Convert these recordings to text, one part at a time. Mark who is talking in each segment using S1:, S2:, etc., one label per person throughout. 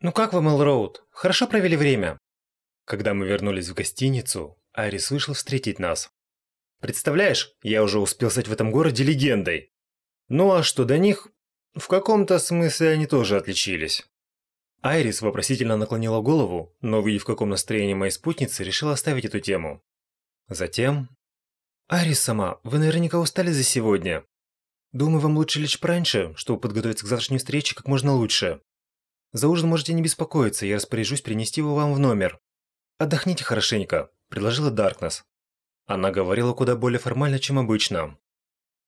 S1: «Ну как вы, Мэлроуд? Хорошо провели время?» Когда мы вернулись в гостиницу, Айрис вышел встретить нас. «Представляешь, я уже успел стать в этом городе легендой. Ну а что до них? В каком-то смысле они тоже отличились». Айрис вопросительно наклонила голову, но, увидев, в каком настроении моей спутницы, решила оставить эту тему. Затем... «Айрис сама, вы наверняка устали за сегодня. Думаю, вам лучше лечь пораньше, чтобы подготовиться к завтрашней встрече как можно лучше. За ужин можете не беспокоиться, я распоряжусь принести его вам в номер. Отдохните хорошенько», – предложила Даркнесс. Она говорила куда более формально, чем обычно.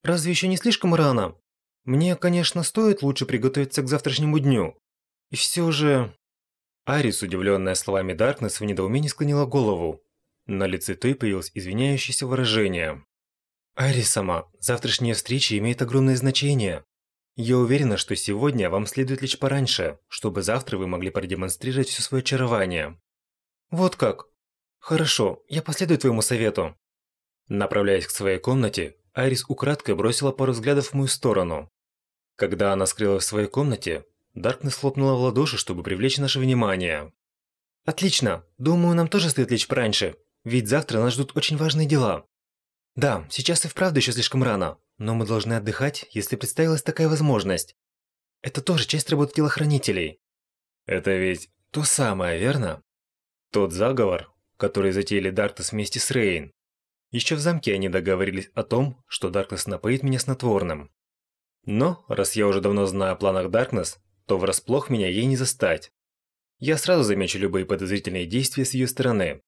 S1: «Разве еще не слишком рано? Мне, конечно, стоит лучше приготовиться к завтрашнему дню. И все же...» Арис, удивленная словами Даркнесс, в недоумении склонила голову. На лице той появилось извиняющееся выражение. «Арис сама, завтрашняя встреча имеет огромное значение. Я уверена, что сегодня вам следует лечь пораньше, чтобы завтра вы могли продемонстрировать все свое очарование». «Вот как? Хорошо, я последую твоему совету». Направляясь к своей комнате, Арис украдкой бросила пару взглядов в мою сторону. Когда она скрылась в своей комнате, Даркнесс хлопнула в ладоши, чтобы привлечь наше внимание. «Отлично! Думаю, нам тоже стоит лечь пораньше, ведь завтра нас ждут очень важные дела. Да, сейчас и вправду еще слишком рано, но мы должны отдыхать, если представилась такая возможность. Это тоже часть работы телохранителей». «Это ведь то самое, верно?» Тот заговор, который затеяли Даркнесс вместе с Рейн. Еще в замке они договорились о том, что Даркнесс напоит меня снотворным. Но, раз я уже давно знаю о планах Даркнесс, то врасплох меня ей не застать. Я сразу замечу любые подозрительные действия с ее стороны.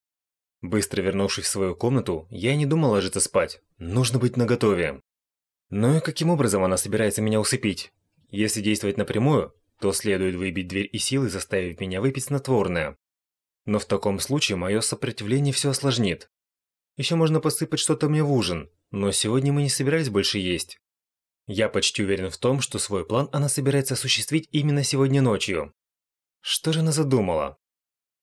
S1: Быстро вернувшись в свою комнату, я не думал ложиться спать. Нужно быть наготове. Ну и каким образом она собирается меня усыпить? Если действовать напрямую, то следует выбить дверь и силой заставив меня выпить снотворное. Но в таком случае мое сопротивление все осложнит. Еще можно посыпать что-то мне в ужин, но сегодня мы не собирались больше есть. Я почти уверен в том, что свой план она собирается осуществить именно сегодня ночью. Что же она задумала?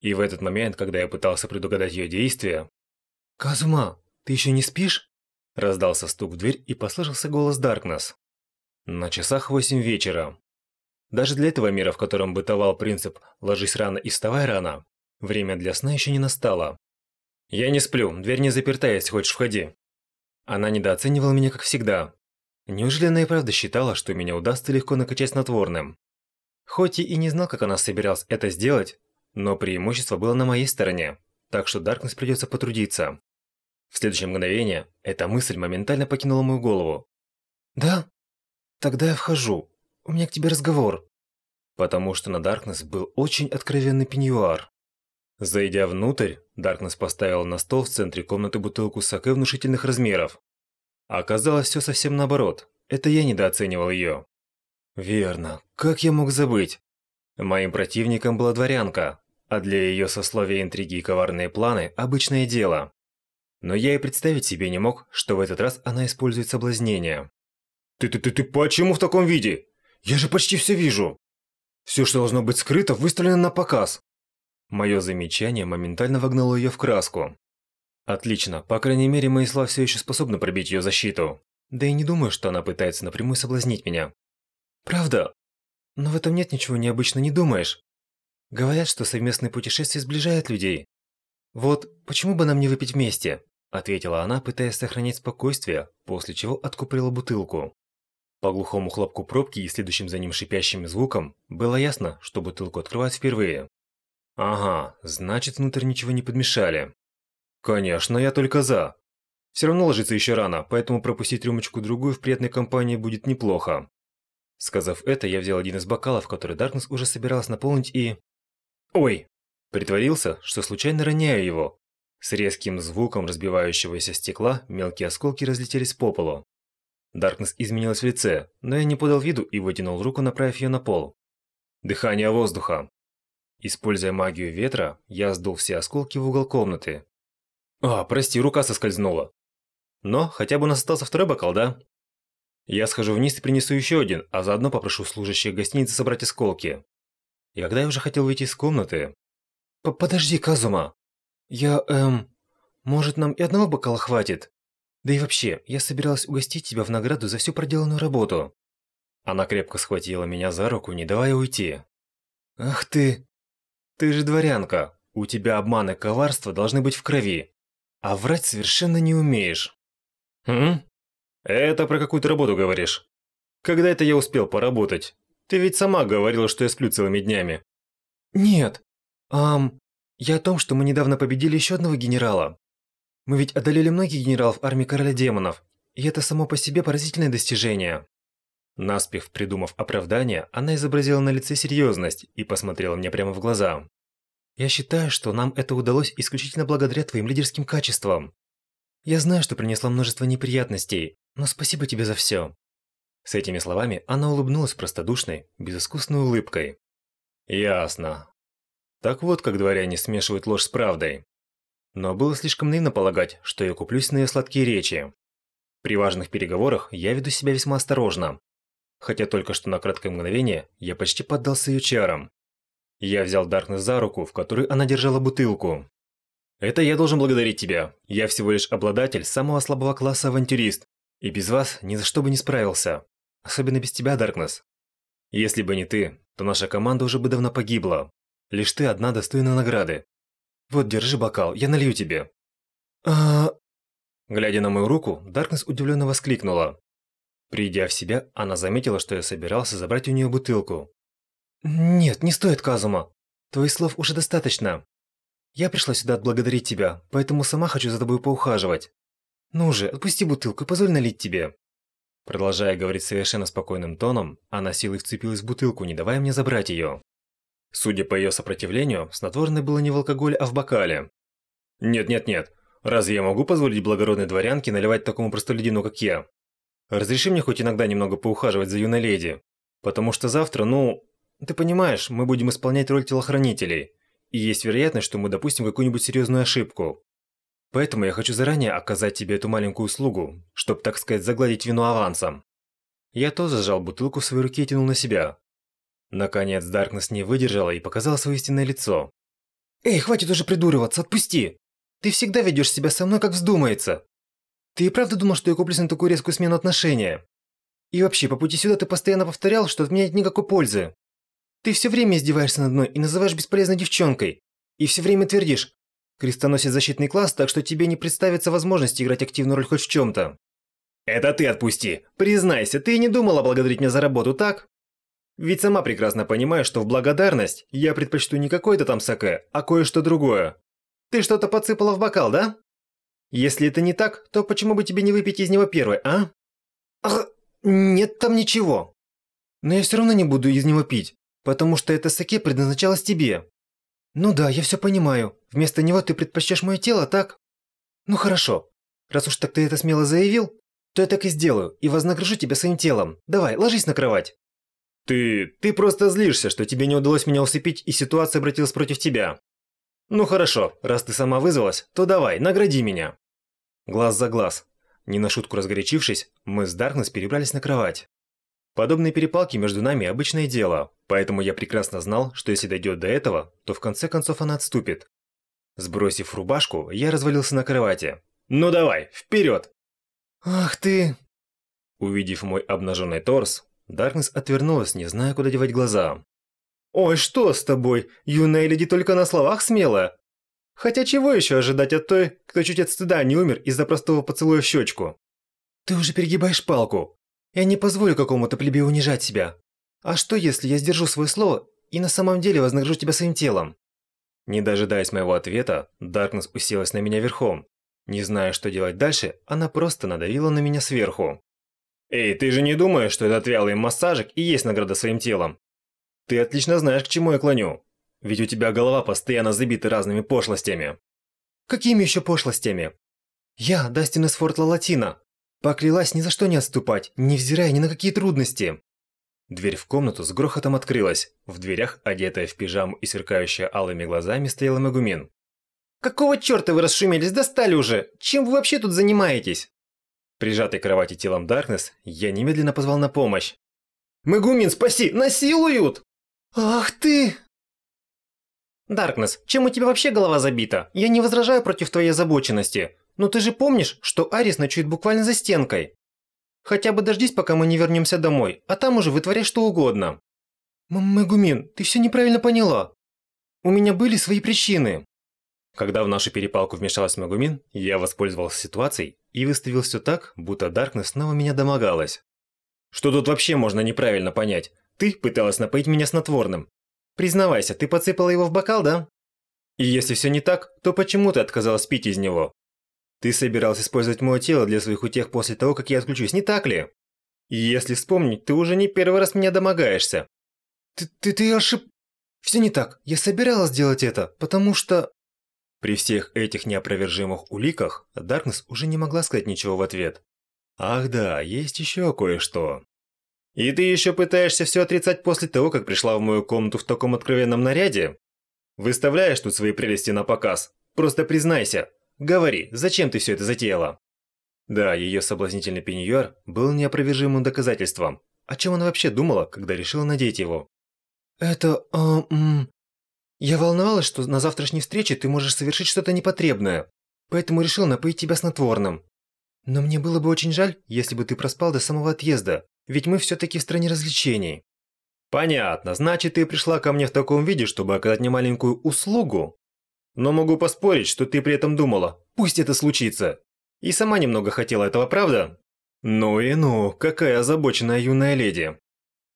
S1: И в этот момент, когда я пытался предугадать ее действия... «Казума, ты еще не спишь?» Раздался стук в дверь и послышался голос Даркнесс. На часах восемь вечера. Даже для этого мира, в котором бытовал принцип «ложись рано и вставай рано», время для сна еще не настало. «Я не сплю, дверь не заперта, если хочешь, входи». Она недооценивала меня, как всегда, Неужели она и правда считала, что меня удастся легко накачать снотворным? Хоть и не знал, как она собиралась это сделать, но преимущество было на моей стороне, так что Даркнесс придется потрудиться. В следующее мгновение эта мысль моментально покинула мою голову. «Да? Тогда я вхожу. У меня к тебе разговор». Потому что на Даркнесс был очень откровенный пеньюар. Зайдя внутрь, Даркнесс поставил на стол в центре комнаты бутылку саке внушительных размеров. А оказалось все совсем наоборот. Это я недооценивал ее. Верно. Как я мог забыть? Моим противником была дворянка, а для ее сословия интриги и коварные планы – обычное дело. Но я и представить себе не мог, что в этот раз она использует соблазнение. «Ты-ты-ты-ты почему в таком виде? Я же почти все вижу!» «Все, что должно быть скрыто, выставлено на показ!» Мое замечание моментально вогнало ее в краску. Отлично, по крайней мере, мои слова все еще способны пробить ее защиту. Да и не думаю, что она пытается напрямую соблазнить меня. Правда? Но в этом нет ничего необычного, не думаешь? Говорят, что совместные путешествия сближают людей. Вот, почему бы нам не выпить вместе? Ответила она, пытаясь сохранять спокойствие, после чего откупорила бутылку. По глухому хлопку пробки и следующим за ним шипящим звуком было ясно, что бутылку открывают впервые. Ага, значит, внутрь ничего не подмешали. Конечно, я только за. Все равно ложиться еще рано, поэтому пропустить рюмочку-другую в приятной компании будет неплохо. Сказав это, я взял один из бокалов, который Даркнесс уже собиралась наполнить и... Ой! Притворился, что случайно роняю его. С резким звуком разбивающегося стекла мелкие осколки разлетелись по полу. Даркнесс изменилась в лице, но я не подал виду и вытянул руку, направив ее на пол. Дыхание воздуха. Используя магию ветра, я сдул все осколки в угол комнаты, а, прости, рука соскользнула. Но хотя бы у нас остался второй бокал, да? Я схожу вниз и принесу еще один, а заодно попрошу служащих гостиницы собрать осколки. И когда я уже хотел выйти из комнаты... П Подожди, Казума. Я, эм... Может, нам и одного бокала хватит? Да и вообще, я собиралась угостить тебя в награду за всю проделанную работу. Она крепко схватила меня за руку, не давая уйти. Ах ты... Ты же дворянка, у тебя обман и коварство должны быть в крови, а врать совершенно не умеешь. Хм? Это про какую-то работу говоришь? Когда это я успел поработать? Ты ведь сама говорила, что я сплю целыми днями. Нет. Ам, я о том, что мы недавно победили еще одного генерала. Мы ведь одолели многих генералов армии короля демонов, и это само по себе поразительное достижение. Наспех придумав оправдание, она изобразила на лице серьезность и посмотрела мне прямо в глаза. «Я считаю, что нам это удалось исключительно благодаря твоим лидерским качествам. Я знаю, что принесла множество неприятностей, но спасибо тебе за все». С этими словами она улыбнулась простодушной, безыскусной улыбкой. «Ясно. Так вот, как дворяне смешивают ложь с правдой. Но было слишком наивно полагать, что я куплюсь на ее сладкие речи. При важных переговорах я веду себя весьма осторожно, хотя только что на краткое мгновение я почти поддался ее чарам. Я взял Даркнесс за руку, в которой она держала бутылку. «Это я должен благодарить тебя. Я всего лишь обладатель самого слабого класса авантюрист, и без вас ни за что бы не справился. Особенно без тебя, Даркнесс. Если бы не ты, то наша команда уже бы давно погибла. Лишь ты одна достойна награды. Вот, держи бокал, я налью тебе». «А...» Глядя на мою руку, Даркнесс удивленно воскликнула. Придя в себя, она заметила, что я собирался забрать у нее бутылку. «Нет, не стоит, Казума. Твоих слов уже достаточно. Я пришла сюда отблагодарить тебя, поэтому сама хочу за тобой поухаживать. Ну же, отпусти бутылку и позволь налить тебе». Продолжая говорить совершенно спокойным тоном, она силой вцепилась в бутылку, не давая мне забрать ее. Судя по ее сопротивлению, снотворное было не в алкоголе, а в бокале. «Нет-нет-нет, разве я могу позволить благородной дворянке наливать такому простолюдину, как я? Разреши мне хоть иногда немного поухаживать за юной леди. Потому что завтра, ну... Ты понимаешь, мы будем исполнять роль телохранителей. И есть вероятность, что мы допустим какую-нибудь серьезную ошибку. Поэтому я хочу заранее оказать тебе эту маленькую услугу, чтобы, так сказать, загладить вину авансом. Я тоже зажал бутылку в своей руке и тянул на себя. Наконец, Даркнесс не выдержала и показала свое истинное лицо. «Эй, хватит уже придуриваться, отпусти! Ты всегда ведешь себя со мной, как вздумается!» Ты и правда думал, что я куплюсь на такую резкую смену отношения? И вообще, по пути сюда ты постоянно повторял, что от меня нет никакой пользы. Ты все время издеваешься над мной и называешь бесполезной девчонкой. И все время твердишь, крестоносец защитный класс, так что тебе не представится возможности играть активную роль хоть в чем-то. Это ты отпусти. Признайся, ты не думала благодарить меня за работу, так? Ведь сама прекрасно понимаешь, что в благодарность я предпочту не какой-то там саке, а кое-что другое. Ты что-то подсыпала в бокал, да? Если это не так, то почему бы тебе не выпить из него первой, а? Ах, нет там ничего. Но я все равно не буду из него пить, потому что это саке предназначалось тебе. Ну да, я все понимаю. Вместо него ты предпочтешь мое тело, так? Ну хорошо. Раз уж так ты это смело заявил, то я так и сделаю, и вознагражу тебя своим телом. Давай, ложись на кровать. Ты... ты просто злишься, что тебе не удалось меня усыпить, и ситуация обратилась против тебя. Ну хорошо, раз ты сама вызвалась, то давай, награди меня. Глаз за глаз. Не на шутку разгорячившись, мы с Даркнесс перебрались на кровать. Подобные перепалки между нами обычное дело, поэтому я прекрасно знал, что если дойдет до этого, то в конце концов она отступит. Сбросив рубашку, я развалился на кровати. «Ну давай, вперед!» «Ах ты!» Увидев мой обнаженный торс, Даркнесс отвернулась, не зная, куда девать глаза. «Ой, что с тобой? Юная леди только на словах смелая. Хотя чего еще ожидать от той, кто чуть от стыда не умер из-за простого поцелуя в щечку? Ты уже перегибаешь палку. Я не позволю какому-то плебею унижать себя. А что, если я сдержу свое слово и на самом деле вознагражу тебя своим телом?» Не дожидаясь моего ответа, Даркнесс уселась на меня верхом. Не зная, что делать дальше, она просто надавила на меня сверху. «Эй, ты же не думаешь, что этот вялый массажик и есть награда своим телом? Ты отлично знаешь, к чему я клоню. Ведь у тебя голова постоянно забита разными пошлостями. Какими еще пошлостями? Я, Дастин из Форт Латина, поклялась ни за что не отступать, невзирая ни на какие трудности. Дверь в комнату с грохотом открылась. В дверях, одетая в пижаму и сверкающая алыми глазами, стояла Магумин. «Какого черта вы расшумелись? Достали уже! Чем вы вообще тут занимаетесь?» Прижатый к кровати телом Даркнесс, я немедленно позвал на помощь. «Магумин, спаси! Насилуют!» «Ах ты!» «Даркнесс, чем у тебя вообще голова забита? Я не возражаю против твоей озабоченности, но ты же помнишь, что Арис ночует буквально за стенкой? Хотя бы дождись, пока мы не вернемся домой, а там уже вытворяй что угодно». «Мегумин, ты все неправильно поняла. У меня были свои причины. Когда в нашу перепалку вмешалась Магумин, я воспользовался ситуацией и выставил все так, будто Даркнесс снова меня домогалась. Что тут вообще можно неправильно понять? Ты пыталась напоить меня снотворным. Признавайся, ты подсыпала его в бокал, да? И если все не так, то почему ты отказалась пить из него? Ты собирался использовать мое тело для своих утех после того, как я отключусь, не так ли? Если вспомнить, ты уже не первый раз меня домогаешься. Ты, ты, ты ошиб... Все не так. Я собиралась сделать это, потому что... При всех этих неопровержимых уликах, Даркнесс уже не могла сказать ничего в ответ. Ах да, есть еще кое-что. И ты еще пытаешься все отрицать после того, как пришла в мою комнату в таком откровенном наряде? Выставляешь тут свои прелести на показ? Просто признайся. Говори, зачем ты все это затеяла? Да, ее соблазнительный пеньюар был неопровержимым доказательством. О чем она вообще думала, когда решила надеть его? Это, а, м я волновалась, что на завтрашней встрече ты можешь совершить что-то непотребное, поэтому решил напоить тебя снотворным. Но мне было бы очень жаль, если бы ты проспал до самого отъезда, ведь мы все-таки в стране развлечений. Понятно, значит, ты пришла ко мне в таком виде, чтобы оказать мне маленькую услугу? Но могу поспорить, что ты при этом думала, пусть это случится. И сама немного хотела этого, правда? Ну и ну, какая озабоченная юная леди.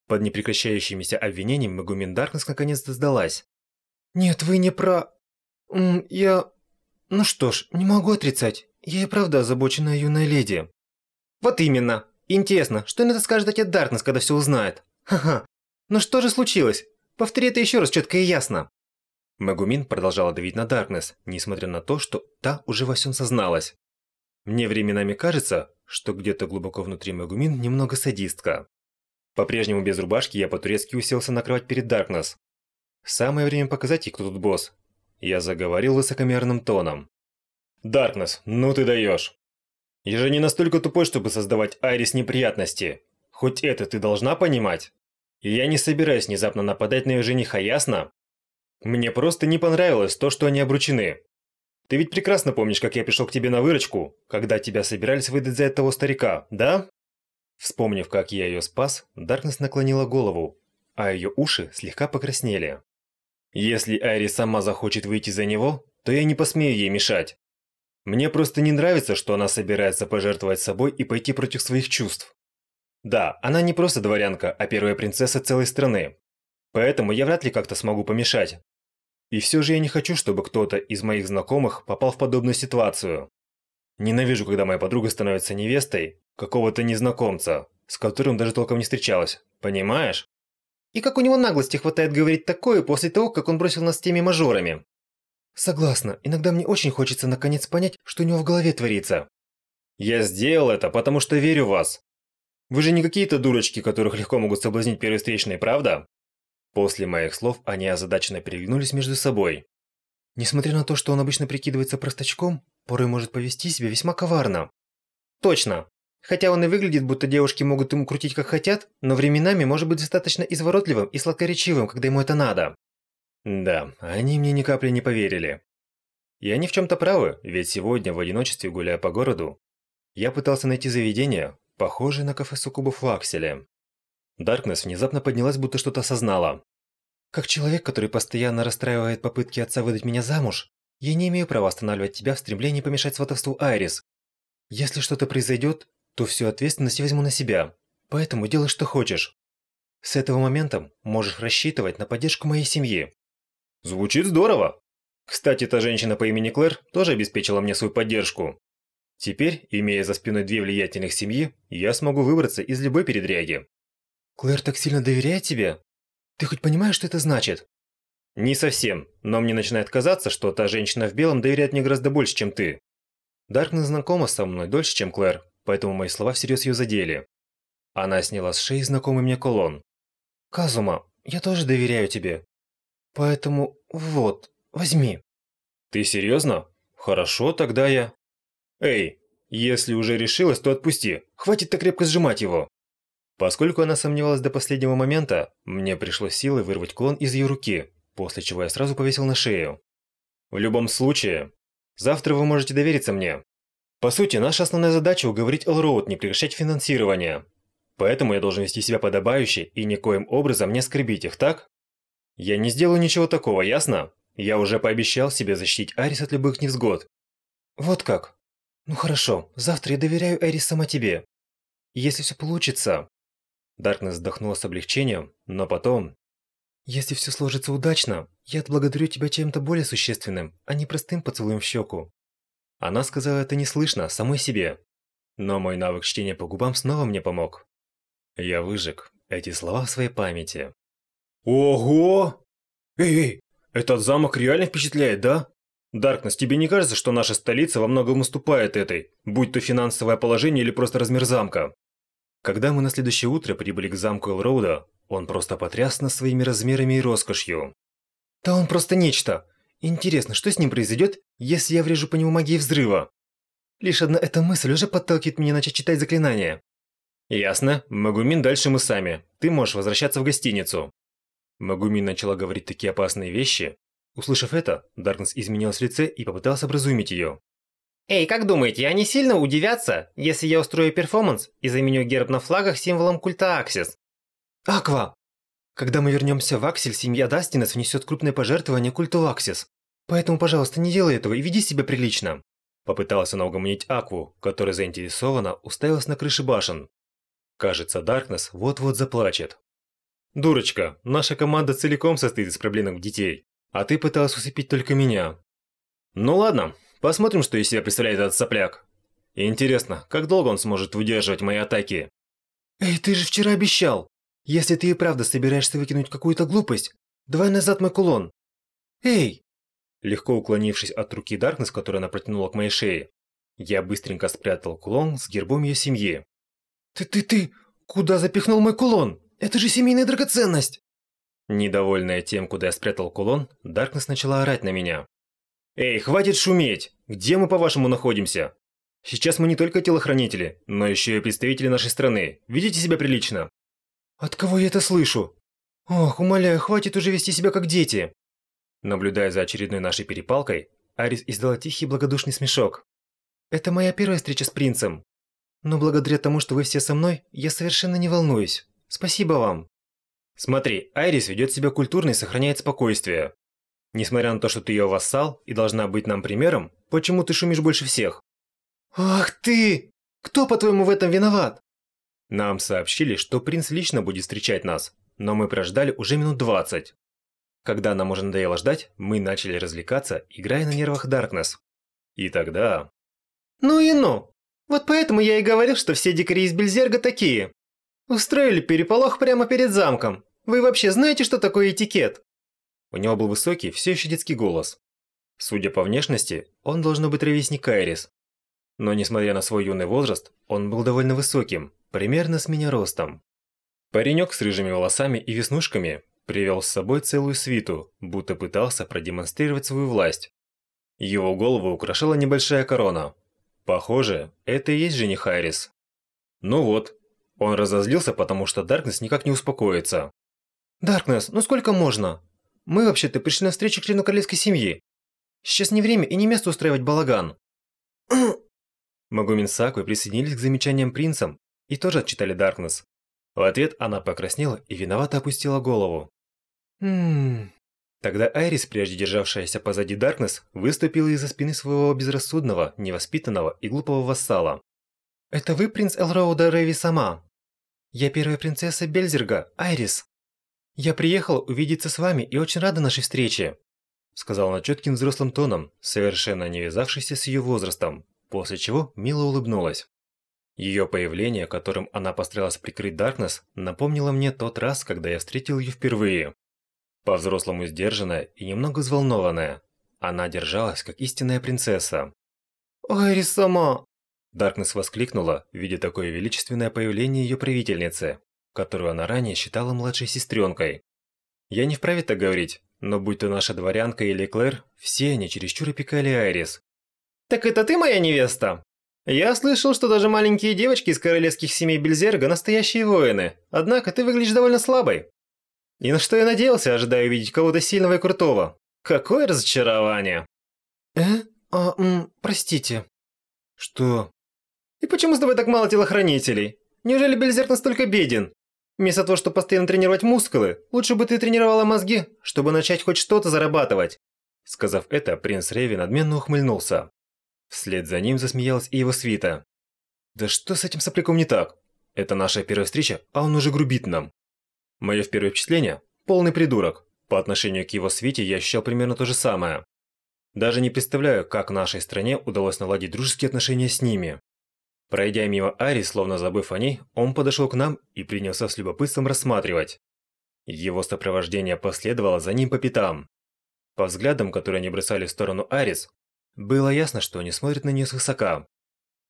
S1: Под непрекращающимися обвинениями Магумин Даркнесс наконец-то сдалась. «Нет, вы не про... Я... Ну что ж, не могу отрицать. Я и правда озабоченная юная леди». «Вот именно. Интересно, что на это скажет отец Даркнесс, когда все узнает? Ха-ха. Ну что же случилось? Повтори это еще раз четко и ясно». Магумин продолжала давить на Даркнесс, несмотря на то, что та уже во всем созналась. Мне временами кажется, что где-то глубоко внутри Магумин немного садистка. По-прежнему без рубашки я по-турецки уселся на кровать перед Даркнесс. Самое время показать ей, кто тут босс. Я заговорил высокомерным тоном. Даркнесс, ну ты даешь. Я же не настолько тупой, чтобы создавать Айрис неприятности. Хоть это ты должна понимать. И я не собираюсь внезапно нападать на ее жениха, ясно? Мне просто не понравилось то, что они обручены. Ты ведь прекрасно помнишь, как я пришел к тебе на выручку, когда тебя собирались выдать за этого старика, да? Вспомнив, как я ее спас, Даркнесс наклонила голову, а ее уши слегка покраснели. Если Айри сама захочет выйти за него, то я не посмею ей мешать. Мне просто не нравится, что она собирается пожертвовать собой и пойти против своих чувств. Да, она не просто дворянка, а первая принцесса целой страны. Поэтому я вряд ли как-то смогу помешать. И все же я не хочу, чтобы кто-то из моих знакомых попал в подобную ситуацию. Ненавижу, когда моя подруга становится невестой какого-то незнакомца, с которым даже толком не встречалась. Понимаешь? И как у него наглости хватает говорить такое после того, как он бросил нас с теми мажорами. Согласна, иногда мне очень хочется наконец понять, что у него в голове творится. Я сделал это, потому что верю в вас. Вы же не какие-то дурочки, которых легко могут соблазнить первые встречные, правда? После моих слов они озадаченно переглянулись между собой. Несмотря на то, что он обычно прикидывается простачком, порой может повести себя весьма коварно. Точно. Хотя он и выглядит, будто девушки могут ему крутить как хотят, но временами может быть достаточно изворотливым и сладкоречивым, когда ему это надо. Да, они мне ни капли не поверили. И они в чем-то правы, ведь сегодня в одиночестве, гуляя по городу, я пытался найти заведение, похожее на кафе Сукубов в Акселе. Даркнесс внезапно поднялась, будто что-то осознала. Как человек, который постоянно расстраивает попытки отца выдать меня замуж, я не имею права останавливать тебя в стремлении помешать сватовству Айрис. Если что-то произойдет, то всю ответственность возьму на себя. Поэтому делай, что хочешь. С этого момента можешь рассчитывать на поддержку моей семьи. Звучит здорово. Кстати, та женщина по имени Клэр тоже обеспечила мне свою поддержку. Теперь, имея за спиной две влиятельных семьи, я смогу выбраться из любой передряги. Клэр так сильно доверяет тебе? Ты хоть понимаешь, что это значит? Не совсем, но мне начинает казаться, что та женщина в белом доверяет мне гораздо больше, чем ты. Даркнесс знакома со мной дольше, чем Клэр, поэтому мои слова всерьез ее задели. Она сняла с шеи знакомый мне кулон. «Казума, я тоже доверяю тебе. Поэтому вот, возьми». «Ты серьезно? Хорошо, тогда я...» «Эй, если уже решилась, то отпусти. Хватит так крепко сжимать его». Поскольку она сомневалась до последнего момента, мне пришлось силой вырвать кулон из ее руки, после чего я сразу повесил на шею. В любом случае, завтра вы можете довериться мне. По сути, наша основная задача уговорить Элроуд не прекращать финансирование. Поэтому я должен вести себя подобающе и никоим образом не оскорбить их, так? Я не сделаю ничего такого, ясно? Я уже пообещал себе защитить Арис от любых невзгод.
S2: Вот как? Ну хорошо, завтра я доверяю Арис сама тебе. Если все получится...
S1: Даркнесс вздохнула с облегчением, но потом...
S2: Если все сложится удачно, я отблагодарю тебя чем-то более существенным, а не простым поцелуем в щеку.
S1: Она сказала это неслышно, самой себе. Но мой навык чтения по губам снова мне помог. Я выжег эти слова в своей памяти. Ого! Эй, эй, этот замок реально впечатляет, да? Даркнесс, тебе не кажется, что наша столица во многом уступает этой, будь то финансовое положение или просто размер замка? Когда мы на следующее утро прибыли к замку Элроуда, он просто потряс нас своими размерами и роскошью.
S2: Да он просто нечто. Интересно, что с ним произойдет, если я врежу по нему магией взрыва? Лишь одна эта мысль уже подталкивает меня начать читать заклинания.
S1: Ясно. Магумин, дальше мы сами. Ты можешь возвращаться в гостиницу. Магумин начала говорить такие опасные вещи. Услышав это, Даркнесс изменилась в лице и попытался образумить ее.
S3: Эй, как думаете, они сильно удивятся, если я устрою перформанс и заменю герб на флагах символом культа Аксис?
S2: Аква! Когда мы вернемся в Аксель, семья Дастинес внесет крупное пожертвование культу Аксис. Поэтому, пожалуйста, не делай этого и веди себя прилично.
S1: Попыталась она угомонить Акву, которая заинтересованно уставилась на крыши башен. Кажется, Даркнесс вот-вот заплачет. «Дурочка, наша команда целиком состоит из проблемных детей, а ты пыталась усыпить только меня». «Ну ладно, посмотрим, что из себя представляет этот сопляк. Интересно, как долго он сможет выдерживать мои атаки?»
S2: «Эй, ты же вчера обещал! Если ты и правда собираешься выкинуть какую-то глупость, давай назад мой кулон! Эй!»
S1: Легко уклонившись от руки Даркнесс, которую она протянула к моей шее, я быстренько спрятал кулон с гербом ее семьи.
S2: «Ты-ты-ты! Куда запихнул мой кулон?» Это же семейная драгоценность!»
S1: Недовольная тем, куда я спрятал кулон, Даркнесс начала орать на меня. «Эй, хватит шуметь! Где мы, по-вашему, находимся? Сейчас мы не только телохранители, но еще и представители нашей страны. Ведите себя прилично!»
S2: «От кого я это слышу? Ох, умоляю, хватит уже вести себя как дети!»
S1: Наблюдая за очередной нашей перепалкой, Арис издала тихий благодушный смешок.
S2: «Это моя первая встреча с принцем. Но благодаря тому, что вы все со мной, я совершенно не волнуюсь. Спасибо вам.
S1: Смотри, Айрис ведет себя культурно и сохраняет спокойствие. Несмотря на то, что ты ее вассал и должна быть нам примером, почему ты шумишь больше всех?
S2: Ах ты! Кто, по-твоему, в этом виноват?
S1: Нам сообщили, что принц лично будет встречать нас, но мы прождали уже минут двадцать. Когда нам уже надоело ждать, мы начали развлекаться, играя на нервах Даркнесс. И тогда...
S3: Ну и ну! Вот поэтому я и говорил, что все дикари из Бельзерга такие. Устроили переполох прямо перед замком. Вы вообще знаете, что такое этикет?
S1: У него был высокий, все еще детский голос. Судя по внешности, он должно быть ровесник Айрис. Но несмотря на свой юный возраст, он был довольно высоким, примерно с меня ростом. Паренек с рыжими волосами и веснушками привел с собой целую свиту, будто пытался продемонстрировать свою власть. Его голову украшала небольшая корона. Похоже, это и есть жених Айрис. Ну вот, он разозлился, потому что Даркнесс никак не успокоится.
S2: «Даркнесс, ну сколько можно? Мы вообще-то пришли на встречу к члену королевской семьи. Сейчас не время и не место устраивать балаган».
S1: Магумин с присоединились к замечаниям принцам и тоже отчитали Даркнесс. В ответ она покраснела и виновато опустила голову.
S2: «Ммм...»
S1: Тогда Айрис, прежде державшаяся позади Даркнесс, выступила из-за спины своего безрассудного, невоспитанного и глупого вассала.
S2: «Это вы принц Элроуда Рэви сама?» «Я первая принцесса Бельзерга, Айрис. Я приехала увидеться с вами и очень рада нашей встрече», сказала она четким взрослым тоном, совершенно не вязавшийся с ее возрастом, после чего мило улыбнулась. Ее появление, которым она постаралась прикрыть Даркнесс, напомнило мне тот раз, когда я встретил ее впервые. По-взрослому сдержанная и немного взволнованная, она держалась как истинная принцесса. «Айрис сама!»
S1: Даркнесс воскликнула, видя такое величественное появление ее правительницы, которую она ранее считала младшей сестренкой. Я не вправе так говорить, но будь то наша дворянка или Клэр, все они чересчур опекали Айрис.
S3: «Так это ты моя невеста?» «Я слышал, что даже маленькие девочки из королевских семей Бельзерга настоящие воины, однако ты выглядишь довольно слабой. И на что я надеялся, ожидая увидеть кого-то сильного и крутого? Какое разочарование!»
S2: «Э? А, м, простите».
S1: «Что?»
S3: И почему с тобой так мало телохранителей? Неужели Бельзерк настолько беден? Вместо того, чтобы постоянно тренировать мускулы, лучше бы ты тренировала мозги, чтобы начать хоть что-то зарабатывать.
S1: Сказав это, принц Реви надменно ухмыльнулся. Вслед за ним засмеялась и его свита. Да что с этим сопляком не так? Это наша первая встреча, а он уже грубит нам. Мое первое впечатление – полный придурок. По отношению к его свите я ощущал примерно то же самое. Даже не представляю, как нашей стране удалось наладить дружеские отношения с ними. Пройдя мимо Ари, словно забыв о ней, он подошел к нам и принялся с любопытством рассматривать. Его сопровождение последовало за ним по пятам. По взглядам, которые они бросали в сторону Арис, было ясно, что они смотрят на нее свысока.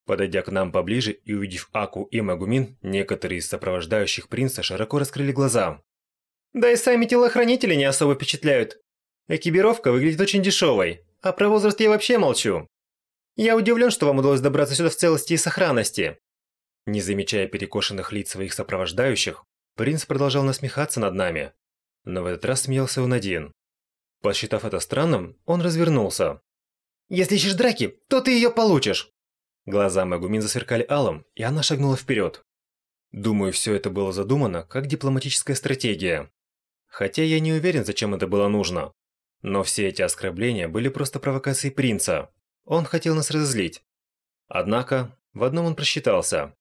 S1: Подойдя к нам поближе и увидев Аку и Магумин, некоторые из сопровождающих принца широко раскрыли глаза.
S3: Да и сами телохранители не особо впечатляют. Экипировка выглядит очень дешевой, а про возраст я вообще молчу. Я удивлен, что вам удалось добраться сюда в целости и сохранности.
S1: Не замечая перекошенных лиц своих сопровождающих, принц продолжал насмехаться над нами. Но в этот раз смеялся он один. Посчитав это странным, он развернулся.
S3: «Если ищешь драки, то ты ее получишь!»
S1: Глаза Магумин засверкали алым, и она шагнула вперед. Думаю, все это было задумано как дипломатическая стратегия. Хотя я не уверен, зачем это было нужно. Но все эти оскорбления были просто провокацией принца. Он хотел нас разозлить. Однако, в одном он просчитался.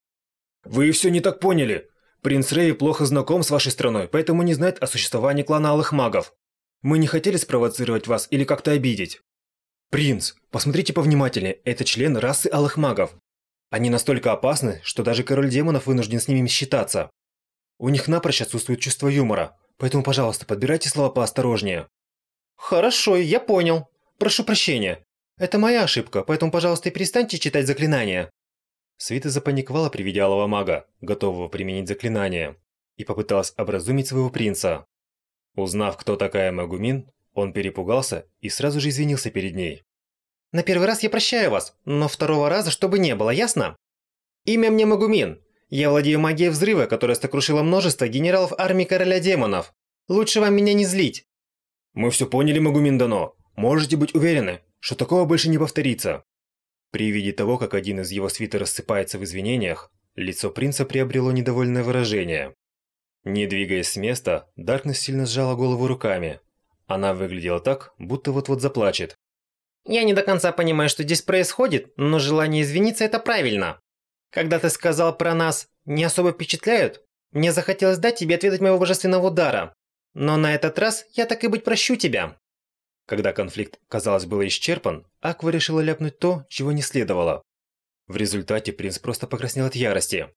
S2: «Вы все не так поняли. Принц Рэй плохо знаком с вашей страной, поэтому не знает о существовании клана Алых Магов. Мы не хотели спровоцировать вас или как-то обидеть. «Принц, посмотрите повнимательнее, это член расы алых магов. Они настолько опасны, что даже король демонов вынужден с ними считаться. У них напрочь отсутствует чувство юмора, поэтому, пожалуйста, подбирайте слова поосторожнее».
S3: «Хорошо, я понял. Прошу прощения. Это моя ошибка, поэтому, пожалуйста, перестаньте читать заклинания».
S1: Свита запаниковала при виде алого мага, готового применить заклинание, и попыталась образумить своего принца. Узнав, кто такая Магумин, он перепугался и сразу же извинился перед ней.
S3: «На первый раз я прощаю вас, но второго раза чтобы не было, ясно? Имя мне Магумин. Я владею магией взрыва, которая сокрушила множество генералов армии короля демонов. Лучше вам меня не злить».
S2: «Мы все поняли, Магумин Дано. Можете быть уверены, что такого больше не повторится».
S1: При виде того, как один из его свита рассыпается в извинениях, лицо принца приобрело недовольное выражение. Не двигаясь с места, Даркнесс сильно сжала голову руками, она выглядела так, будто вот-вот заплачет.
S3: «Я не до конца понимаю, что здесь происходит, но желание извиниться – это правильно. Когда ты сказал про нас «не особо впечатляют», мне захотелось дать тебе ответить моего божественного удара. Но на этот раз я так и быть прощу тебя».
S1: Когда конфликт, казалось, был исчерпан, Аква решила ляпнуть то, чего не следовало. В результате принц просто покраснел от ярости.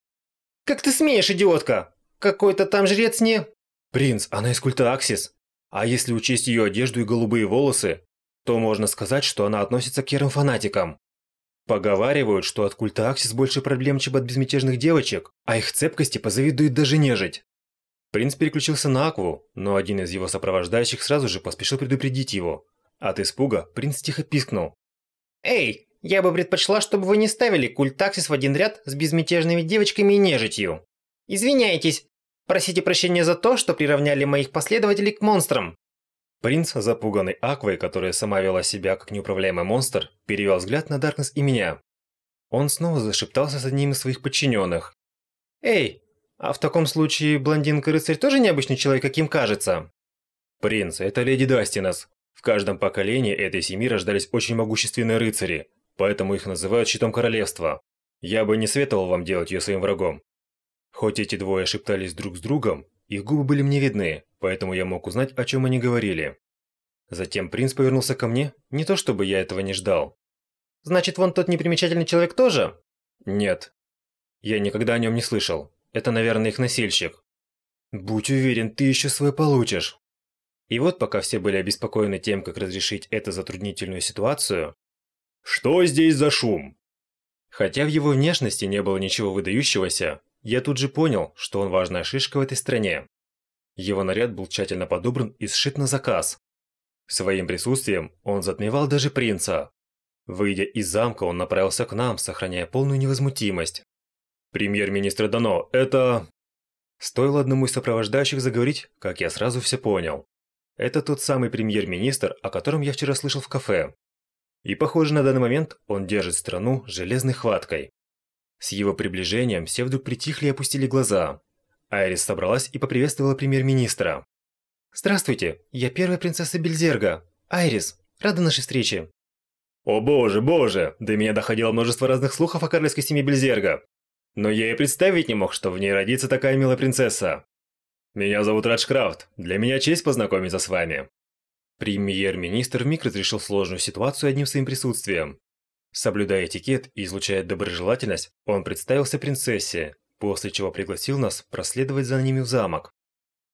S3: «Как ты смеешь, идиотка? Какой-то там жрец не...»
S2: «Принц, она из культа Аксис. А если учесть ее одежду и голубые волосы, то можно сказать, что она относится к ярым фанатикам. Поговаривают, что от культа Аксис больше проблем, чем от безмятежных девочек, а их цепкости позавидует даже нежить.
S1: Принц переключился на Акву, но один из его сопровождающих сразу же поспешил предупредить его. От испуга принц тихо пискнул.
S3: «Эй, я бы предпочла, чтобы вы не ставили культ Аксис в один ряд с безмятежными девочками и нежитью. Извиняйтесь, Просите прощения за то, что приравняли моих последователей к монстрам».
S1: Принц, запуганный Аквой, которая сама вела себя как неуправляемый монстр, перевел взгляд на Даркнесс и меня. Он снова зашептался с одним из своих подчиненных.
S3: «Эй, а в таком случае блондинка-рыцарь тоже необычный человек, каким кажется?»
S1: «Принц, это леди Дастинас. В каждом поколении этой семьи рождались очень могущественные рыцари, поэтому их называют щитом королевства. Я бы не советовал вам делать ее своим врагом. Хоть эти двое шептались друг с другом, их губы были мне видны, поэтому я мог узнать, о чем они говорили. Затем принц повернулся ко мне, не то чтобы я этого не ждал.
S3: «Значит, вон тот непримечательный человек тоже?»
S1: «Нет. Я никогда о нем не слышал. Это, наверное, их носильщик».
S2: «Будь уверен, ты еще свой получишь».
S1: И вот пока все были обеспокоены тем, как разрешить эту затруднительную ситуацию...
S2: «Что здесь за шум?»
S1: Хотя в его внешности не было ничего выдающегося, я тут же понял, что он важная шишка в этой стране. Его наряд был тщательно подобран и сшит на заказ. Своим присутствием он затмевал даже принца. Выйдя из замка, он направился к нам, сохраняя полную невозмутимость.
S2: «Премьер-министр Дано, это...»
S1: Стоило одному из сопровождающих заговорить, как я сразу все понял. Это тот самый премьер-министр, о котором я вчера слышал в кафе. И похоже, на данный момент он держит страну железной хваткой. С его приближением все вдруг притихли и опустили глаза. Айрис собралась и поприветствовала премьер-министра.
S2: «Здравствуйте, я первая принцесса Бельзерга. Айрис, рада нашей встрече».
S1: «О боже, боже! До меня доходило множество разных слухов о королевской семье Бельзерга. Но я и представить не мог, что в ней родится такая милая принцесса. Меня зовут Раджкрафт. Для меня честь познакомиться с вами». Премьер-министр вмиг разрешил сложную ситуацию одним своим присутствием. Соблюдая этикет и излучая доброжелательность, он представился принцессе, после чего пригласил нас проследовать за ними в замок.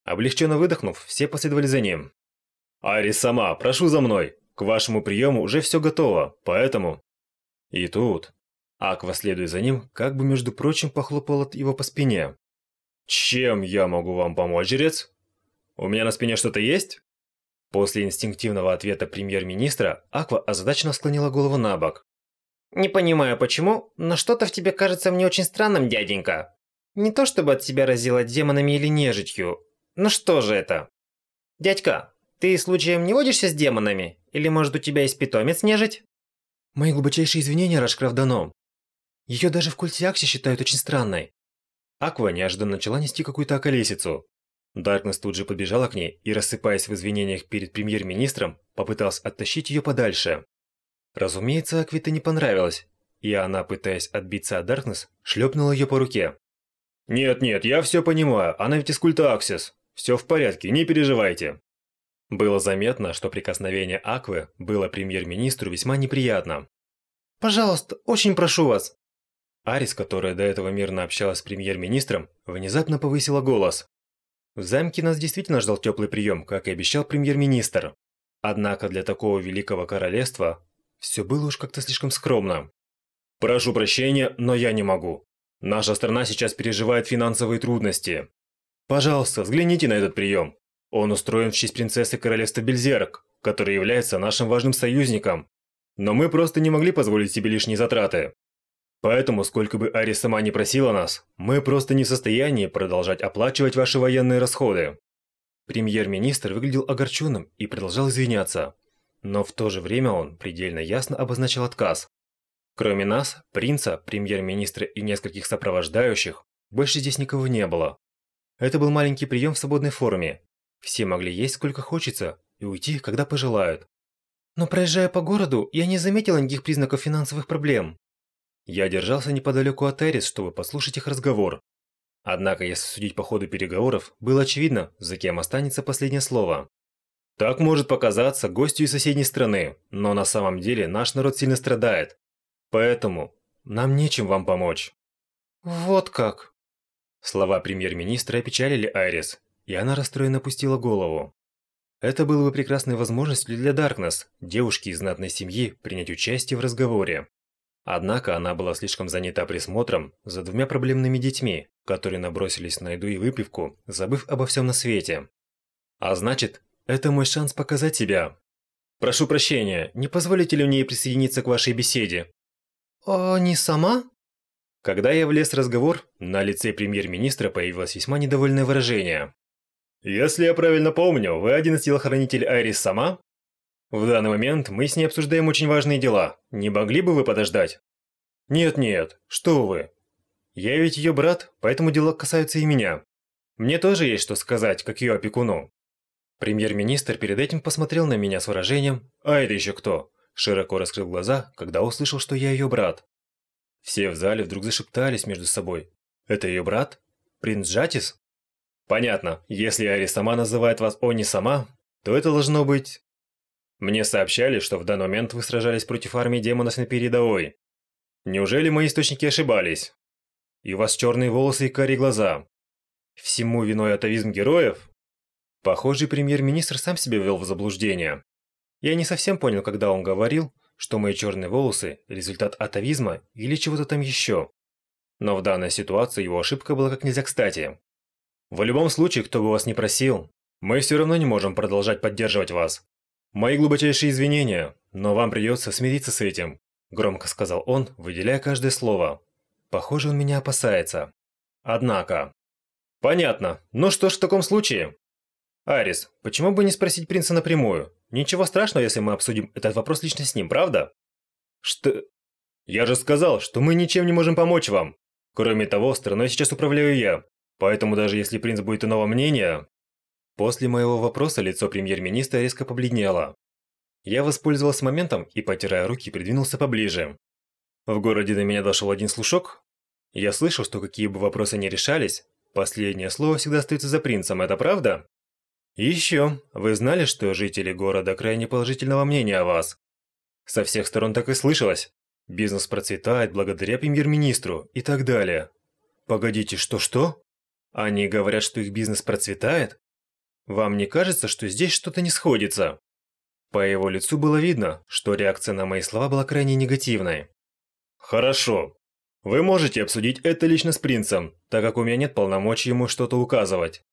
S1: Облегченно выдохнув, все последовали за ним. «Арис сама, прошу за мной! К вашему приему уже все готово, поэтому...» И тут... Аква, следуя за ним, как бы, между прочим, похлопал от его по спине. «Чем я могу вам помочь, жрец? У меня на спине что-то есть?» После инстинктивного ответа премьер-министра Аква озадаченно склонила голову на бок.
S3: «Не понимаю почему, но что-то в тебе кажется мне очень странным, дяденька. Не то чтобы от тебя разило демонами или нежитью. Но что же это? Дядька, ты случаем не водишься с демонами? Или может у тебя есть питомец нежить?»
S2: «Мои глубочайшие извинения, Рашкрафданом. Ее даже в культе Акси считают очень странной».
S1: Аква неожиданно начала нести какую-то околесицу. Даркнесс тут же подбежала к ней и, рассыпаясь в извинениях перед премьер-министром, попыталась оттащить ее подальше. Разумеется, Аквите не понравилось, и она, пытаясь отбиться от Даркнесс, шлепнула ее по руке. «Нет-нет, я все понимаю, она ведь из культа Аксис. Все в порядке, не переживайте». Было заметно, что прикосновение Аквы было премьер-министру весьма неприятно.
S2: «Пожалуйста, очень прошу вас!»
S1: Арис, которая до этого мирно общалась с премьер-министром, внезапно повысила голос. В замке нас действительно ждал теплый прием, как и обещал премьер-министр. Однако для такого великого королевства все было уж как-то слишком скромно. «Прошу прощения, но я не могу. Наша страна сейчас переживает финансовые трудности. Пожалуйста, взгляните на этот прием. Он устроен в честь принцессы королевства Бельзерк, которая является нашим важным союзником. Но мы просто не могли позволить себе лишние затраты. Поэтому, сколько бы Ари сама не просила нас, мы просто не в состоянии продолжать оплачивать ваши военные расходы. Премьер-министр выглядел огорченным и продолжал извиняться. Но в то же время он предельно ясно обозначил отказ. Кроме нас, принца, премьер-министра и нескольких сопровождающих, больше здесь никого не было. Это был маленький прием в свободной форме. Все могли есть сколько хочется и уйти, когда пожелают.
S2: Но проезжая по городу, я не заметила никаких признаков финансовых проблем.
S1: Я держался неподалеку от Эрис, чтобы послушать их разговор. Однако, если судить по ходу переговоров, было очевидно, за кем останется последнее слово. Так может показаться гостю из соседней страны, но на самом деле наш народ сильно страдает. Поэтому нам нечем вам помочь.
S2: Вот как.
S1: Слова премьер-министра опечалили Айрис, и она расстроенно опустила голову. Это было бы прекрасной возможностью для Даркнесс, девушки из знатной семьи, принять участие в разговоре. Однако она была слишком занята присмотром за двумя проблемными детьми, которые набросились на еду и выпивку, забыв обо всем на свете. А значит, это мой шанс показать себя. Прошу прощения, не позволите ли мне присоединиться к вашей беседе?
S2: «А не сама?»
S1: Когда я влез в разговор, на лице премьер-министра появилось весьма недовольное выражение. «Если я правильно помню, вы один из телохранителей Айрис сама?» «В данный момент мы с ней обсуждаем очень важные дела. Не могли бы вы подождать?» «Нет-нет, что вы. Я ведь ее брат, поэтому дела касаются и меня. Мне тоже есть что сказать, как ее опекуну». Премьер-министр перед этим посмотрел на меня с выражением «А это еще кто?» Широко раскрыл глаза, когда услышал, что я ее брат. Все в зале вдруг зашептались между собой. «Это ее брат? Принц Джатис?» «Понятно. Если Ари сама называет вас Они сама, то это должно быть...» Мне сообщали, что в данный момент вы сражались против армии демонов на передовой. Неужели мои источники ошибались? И у вас черные волосы и карие глаза. Всему виной атовизм героев? Похоже, премьер-министр сам себя ввел в заблуждение. Я не совсем понял, когда он говорил, что мои черные волосы – результат атовизма или чего-то там еще. Но в данной ситуации его ошибка была как нельзя кстати. В любом случае, кто бы вас ни просил, мы все равно не можем продолжать поддерживать вас. Мои глубочайшие извинения, но вам придется смириться с этим, громко сказал он, выделяя каждое слово. Похоже, он меня опасается. Однако... Понятно. Ну что ж в таком случае? Арис, почему бы не спросить принца напрямую? Ничего страшного, если мы обсудим этот вопрос лично с ним, правда? Что... Я же сказал, что мы ничем не можем помочь вам. Кроме того, страной сейчас управляю я. Поэтому даже если принц будет иного мнения... После моего вопроса лицо премьер-министра резко побледнело. Я воспользовался моментом и, потирая руки, придвинулся поближе. В городе до меня дошел один слушок. Я слышал, что какие бы вопросы ни решались, последнее слово всегда остается за принцем, это правда? Еще, вы знали, что жители города крайне положительного мнения о вас? Со всех сторон так и слышалось. Бизнес процветает благодаря премьер-министру и так далее. Погодите, что-что? Они говорят, что их бизнес процветает? Вам не кажется, что здесь что-то не сходится? По его лицу было видно, что реакция на мои слова была крайне негативной. Хорошо. Вы можете обсудить это лично с принцем, так как у меня нет полномочий ему что-то указывать.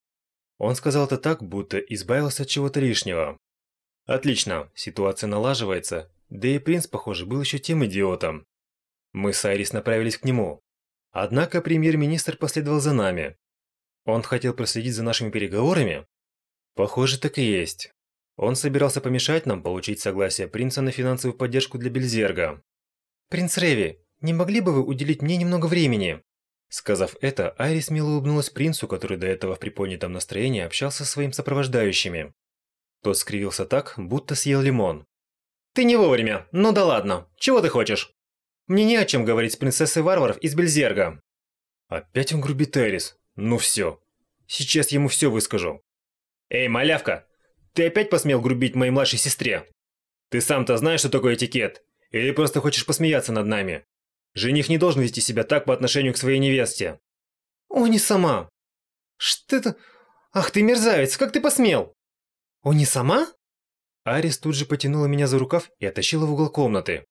S1: Он сказал это так, будто избавился от чего-то лишнего. Отлично, ситуация налаживается, да и принц, похоже, был еще тем идиотом. Мы с Айрис направились к нему. Однако премьер-министр последовал за нами. Он хотел проследить за нашими переговорами? Похоже, так и есть. Он собирался помешать нам получить согласие принца на финансовую поддержку для Бельзерга. «Принц Реви, не могли бы вы уделить мне немного времени?» Сказав это, Айрис мило улыбнулась принцу, который до этого в приподнятом настроении общался со своими сопровождающими. Тот скривился так, будто съел лимон. «Ты не вовремя, ну да ладно, чего ты хочешь? Мне не о чем говорить с принцессой варваров из Бельзерга». Опять он грубит Айрис. Ну все. Сейчас ему все выскажу. «Эй, малявка, ты опять посмел грубить моей младшей сестре? Ты сам-то знаешь, что такое этикет? Или просто хочешь посмеяться над нами? Жених не должен вести себя так по отношению к своей невесте. О, не сама. Что это? Ах ты мерзавец, как ты посмел? О, не сама? Арис тут же потянула меня за рукав и оттащила в угол комнаты.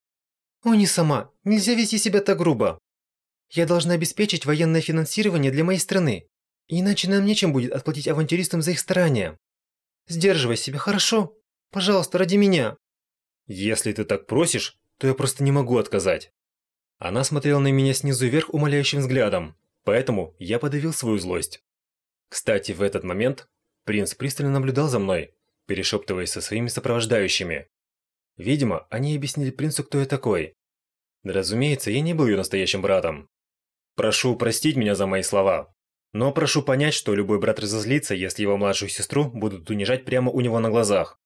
S1: О, не сама, нельзя вести себя так грубо. Я должна обеспечить военное финансирование для моей страны. Иначе нам нечем будет отплатить авантюристам за их старания. Сдерживай себя, хорошо? Пожалуйста, ради меня. Если ты так просишь, то я просто не могу отказать. Она смотрела на меня снизу вверх умоляющим взглядом, поэтому я подавил свою злость. Кстати, в этот момент принц пристально наблюдал за мной, перешептываясь со своими сопровождающими. Видимо, они объяснили принцу, кто я такой. Разумеется, я не был ее настоящим братом. Прошу простить меня за мои слова. Но прошу понять, что любой брат разозлится, если его младшую сестру будут унижать прямо у него на глазах.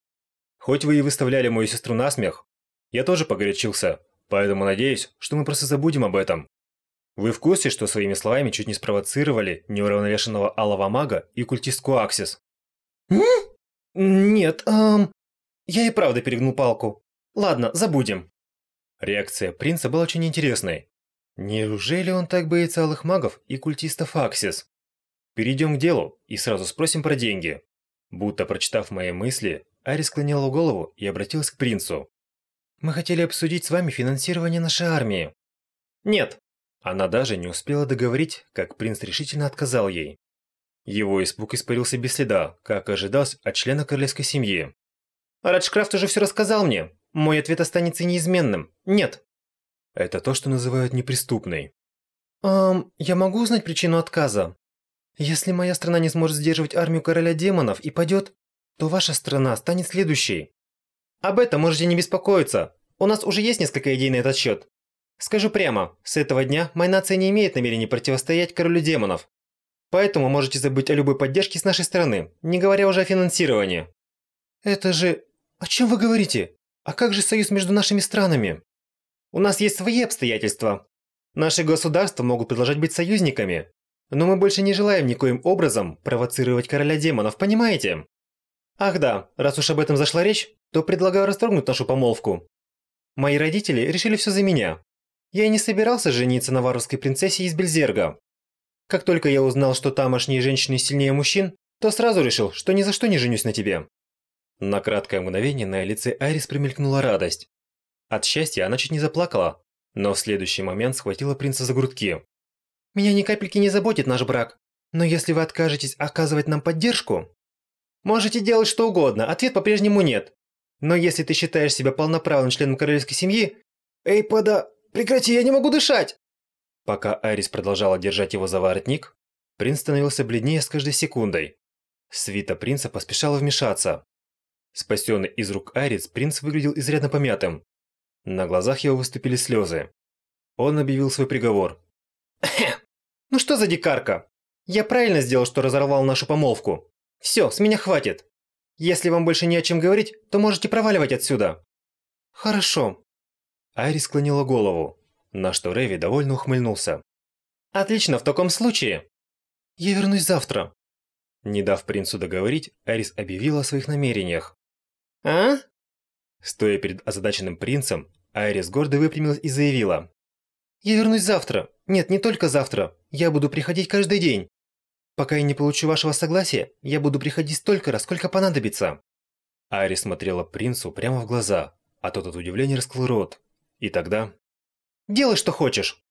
S1: Хоть вы и выставляли мою сестру на смех, я тоже погорячился, Поэтому надеюсь, что мы просто забудем об этом. Вы в курсе, что своими словами чуть не спровоцировали неуравновешенного алого мага и культистку Аксис? Нет, эм... Я и правда перегнул палку. Ладно, забудем. Реакция принца была очень интересной. Неужели он так боится алых магов и культистов Аксис? Перейдем к делу и сразу спросим про деньги. Будто прочитав мои мысли, Ари склонила голову и обратилась к принцу. Мы хотели обсудить с вами финансирование нашей армии. Нет. Она даже не успела договорить, как принц решительно отказал ей. Его испуг испарился без следа, как ожидалось от члена королевской семьи. Раджкрафт уже все рассказал мне. Мой ответ останется неизменным. Нет. Это то, что называют неприступной. Эм, я могу узнать причину отказа? Если моя страна не сможет сдерживать армию короля демонов и падет, то ваша страна станет следующей. Об этом можете не беспокоиться. У нас уже есть несколько идей на этот счет. Скажу прямо, с этого дня моя нация не имеет намерения противостоять королю демонов. Поэтому можете забыть о любой поддержке с нашей стороны, не говоря уже о финансировании. Это же... О чем вы говорите? А как же союз между нашими странами? У нас есть свои обстоятельства. Наши государства могут предложить быть союзниками. Но мы больше не желаем никоим образом провоцировать короля демонов, понимаете? Ах да, раз уж об этом зашла речь, то предлагаю расторгнуть нашу помолвку. Мои родители решили все за меня. Я и не собирался жениться на варварской принцессе из Бельзерга. Как только я узнал, что тамошние женщины сильнее мужчин, то сразу решил, что ни за что не женюсь на тебе. На краткое мгновение на лице Айрис промелькнула радость. От счастья она чуть не заплакала, но в следующий момент схватила принца за грудки. «Меня ни капельки не заботит наш брак, но если вы откажетесь оказывать нам поддержку...» «Можете делать что угодно, ответ по-прежнему нет. Но если ты считаешь себя полноправным членом королевской семьи... Эй, пода... Прекрати, я не могу дышать! Пока Айрис продолжала держать его за воротник, принц становился бледнее с каждой секундой. Свита принца поспешала вмешаться. Спасенный из рук Айрис, принц выглядел изрядно помятым. На глазах его выступили слезы. Он объявил свой приговор. «Ну что за дикарка?
S3: Я правильно сделал, что разорвал нашу помолвку. Все, с меня хватит. Если вам больше не о чем говорить, то можете проваливать отсюда.
S2: Хорошо. Айри склонила голову, на что Рэви довольно ухмыльнулся.
S3: Отлично, в таком случае.
S2: Я вернусь завтра. Не дав принцу договорить, Айрис объявила о своих намерениях.
S3: А?
S2: Стоя перед озадаченным принцем, Айрис гордо выпрямилась и заявила. «Я вернусь завтра. Нет, не только завтра. Я буду приходить каждый день. Пока я не получу вашего согласия, я буду приходить столько раз, сколько понадобится». Айрис смотрела принцу прямо в глаза, а тот от удивления раскрыл рот. И тогда...
S3: «Делай, что хочешь!»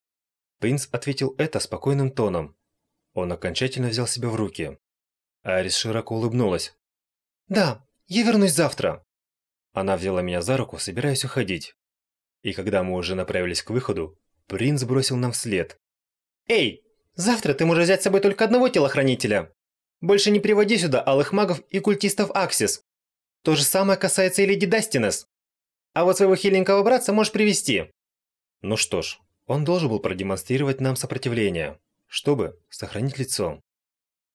S2: Принц ответил это спокойным тоном. Он окончательно взял себя в руки. Айрис широко улыбнулась. «Да, я вернусь завтра». Она взяла меня за руку, собираясь уходить. И когда мы уже направились к выходу, принц бросил нам вслед.
S3: «Эй, завтра ты можешь взять с собой только одного телохранителя. Больше не приводи сюда алых магов и культистов Аксис. То же самое касается и леди Дастинес. А вот своего хиленького братца можешь привести.
S2: Ну что ж, он должен был продемонстрировать нам сопротивление, чтобы сохранить лицо.